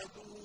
وعدوا